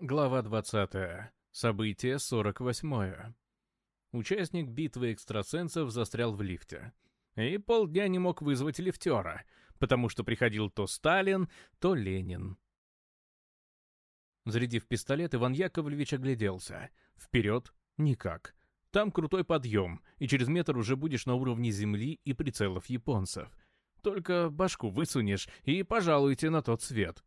Глава 20. Событие 48. Участник битвы экстрасенсов застрял в лифте. И полдня не мог вызвать лифтера, потому что приходил то Сталин, то Ленин. Зарядив пистолет, Иван Яковлевич огляделся. Вперед — никак. Там крутой подъем, и через метр уже будешь на уровне земли и прицелов японцев. Только башку высунешь и пожалуйте на тот свет.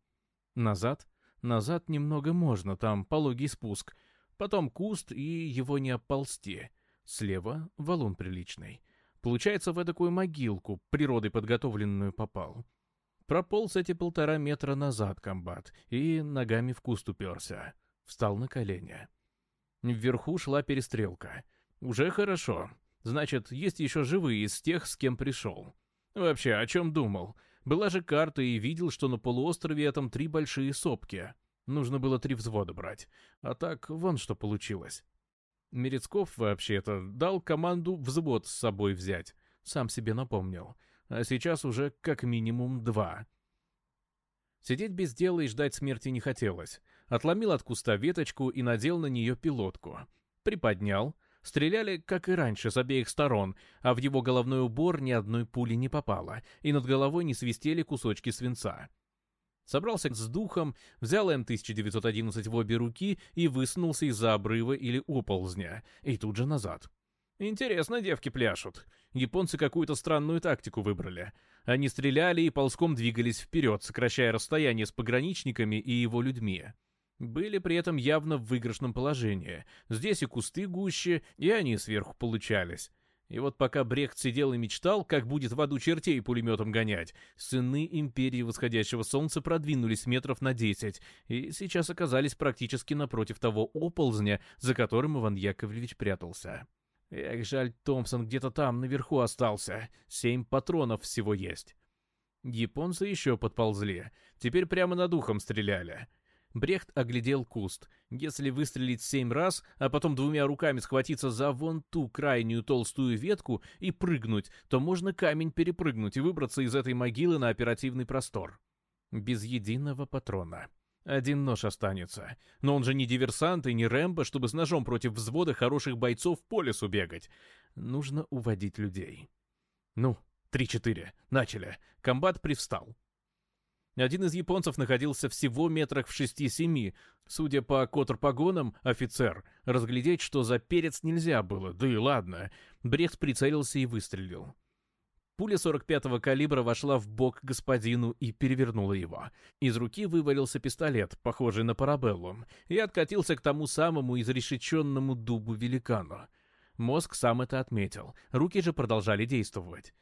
Назад Назад немного можно, там пологий спуск. Потом куст, и его не оползти. Слева — валун приличный. Получается, в эдакую могилку, природой подготовленную, попал. Прополз эти полтора метра назад комбат, и ногами в куст уперся. Встал на колени. Вверху шла перестрелка. Уже хорошо. Значит, есть еще живые из тех, с кем пришел. Вообще, о чем думал? Была же карта и видел, что на полуострове этом три большие сопки. Нужно было три взвода брать. А так, вон что получилось. Мерецков вообще-то дал команду взвод с собой взять. Сам себе напомнил. А сейчас уже как минимум два. Сидеть без дела и ждать смерти не хотелось. Отломил от куста веточку и надел на нее пилотку. Приподнял. Стреляли, как и раньше, с обеих сторон, а в его головной убор ни одной пули не попало, и над головой не свистели кусочки свинца. Собрался с духом, взял М-1911 в обе руки и высунулся из-за обрыва или оползня, и тут же назад. Интересно девки пляшут. Японцы какую-то странную тактику выбрали. Они стреляли и ползком двигались вперед, сокращая расстояние с пограничниками и его людьми. Были при этом явно в выигрышном положении. Здесь и кусты гуще, и они сверху получались. И вот пока Брехт сидел и мечтал, как будет в аду чертей пулеметом гонять, сыны Империи Восходящего Солнца продвинулись метров на десять и сейчас оказались практически напротив того оползня, за которым Иван Яковлевич прятался. Эх, жаль, Томпсон где-то там, наверху остался. Семь патронов всего есть. Японцы еще подползли. Теперь прямо над ухом стреляли. Брехт оглядел куст. Если выстрелить семь раз, а потом двумя руками схватиться за вон ту крайнюю толстую ветку и прыгнуть, то можно камень перепрыгнуть и выбраться из этой могилы на оперативный простор. Без единого патрона. Один нож останется. Но он же не диверсант и не Рэмбо, чтобы с ножом против взвода хороших бойцов по лесу бегать. Нужно уводить людей. Ну, три-четыре. Начали. Комбат привстал. Один из японцев находился всего метрах в шести-семи. Судя по котр-погонам, офицер. Разглядеть, что за перец нельзя было, да и ладно. Брехт прицелился и выстрелил. Пуля 45-го калибра вошла в бок господину и перевернула его. Из руки вывалился пистолет, похожий на парабеллум, и откатился к тому самому изрешеченному дубу великану. Мозг сам это отметил, руки же продолжали действовать.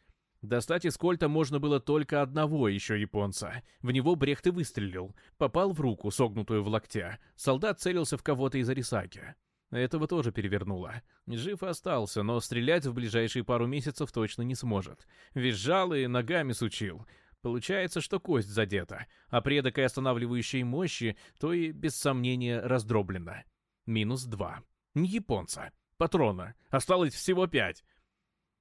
Достать из кольта можно было только одного еще японца. В него Брехт и выстрелил. Попал в руку, согнутую в локтя. Солдат целился в кого-то из Арисаки. Этого тоже перевернуло. Жив остался, но стрелять в ближайшие пару месяцев точно не сможет. Визжал и ногами сучил. Получается, что кость задета, а предок и останавливающей мощи, то и, без сомнения, раздроблена. Минус два. Не японца. Патрона. Осталось всего пять.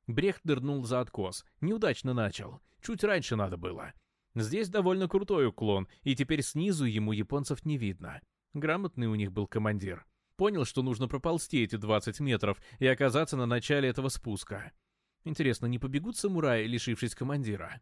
Брехт нырнул за откос. Неудачно начал. Чуть раньше надо было. Здесь довольно крутой уклон, и теперь снизу ему японцев не видно. Грамотный у них был командир. Понял, что нужно проползти эти 20 метров и оказаться на начале этого спуска. Интересно, не побегут самураи, лишившись командира?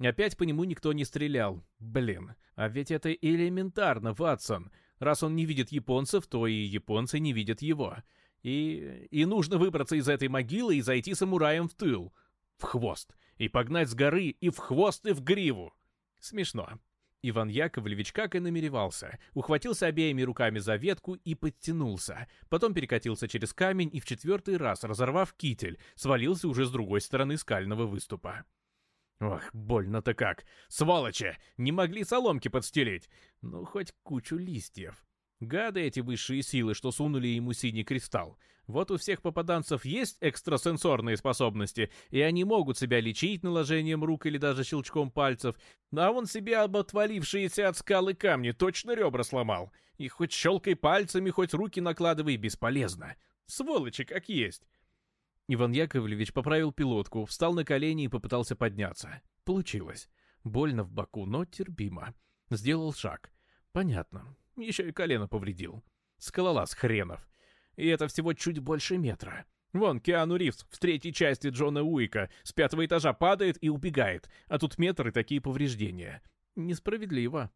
Опять по нему никто не стрелял. Блин, а ведь это элементарно, Ватсон. Раз он не видит японцев, то и японцы не видят его. И, и нужно выбраться из этой могилы и зайти самураем в тыл. В хвост. И погнать с горы и в хвост, и в гриву. Смешно. Иван Яковлевич, как и намеревался, ухватился обеими руками за ветку и подтянулся. Потом перекатился через камень и в четвертый раз, разорвав китель, свалился уже с другой стороны скального выступа. Ох, больно-то как! Сволочи! Не могли соломки подстелить! Ну, хоть кучу листьев. Гады эти высшие силы, что сунули ему синий кристалл. Вот у всех попаданцев есть экстрасенсорные способности, и они могут себя лечить наложением рук или даже щелчком пальцев. А он себе об отвалившиеся от скалы камни точно ребра сломал. И хоть щелкай пальцами, хоть руки накладывай, бесполезно. Сволочи как есть. Иван Яковлевич поправил пилотку, встал на колени и попытался подняться. Получилось. Больно в боку, но терпимо. Сделал шаг. Понятно. Еще и колено повредил. Скалолаз хренов. И это всего чуть больше метра. Вон Киану Ривз в третьей части Джона Уика с пятого этажа падает и убегает, а тут метры такие повреждения. Несправедливо.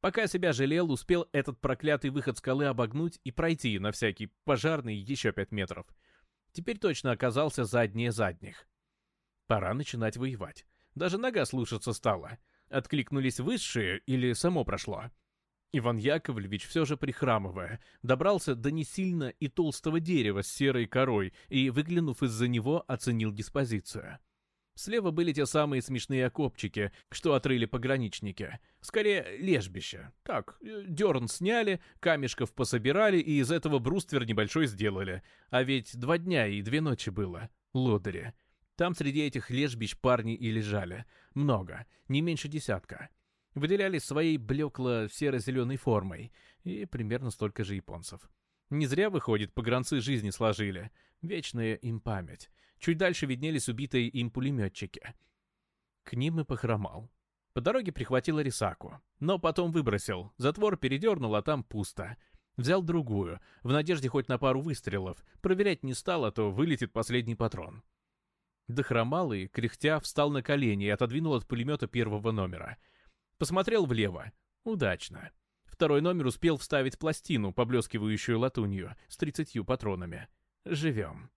Пока себя жалел, успел этот проклятый выход скалы обогнуть и пройти на всякий пожарный еще пять метров. Теперь точно оказался заднее задних. Пора начинать воевать. Даже нога слушаться стала. Откликнулись высшие или само прошло? Иван Яковлевич, все же прихрамывая, добрался до несильно и толстого дерева с серой корой и, выглянув из-за него, оценил диспозицию. Слева были те самые смешные окопчики, что отрыли пограничники. Скорее, лежбище. Так, э, дерн сняли, камешков пособирали и из этого бруствер небольшой сделали. А ведь два дня и две ночи было. Лодыри. Там среди этих лежбищ парни и лежали. Много. Не меньше десятка выделялись своей блекло-серо-зеленой формой, и примерно столько же японцев. Не зря, выходит, погранцы жизни сложили. Вечная им память. Чуть дальше виднелись убитые им пулеметчики. К ним и похромал. По дороге прихватил Рисаку, но потом выбросил. Затвор передернул, а там пусто. Взял другую, в надежде хоть на пару выстрелов. Проверять не стал, а то вылетит последний патрон. Дохромал и, кряхтя, встал на колени и отодвинул от пулемета первого номера — Посмотрел влево. Удачно. Второй номер успел вставить пластину, поблескивающую латунью, с 30 патронами. Живем.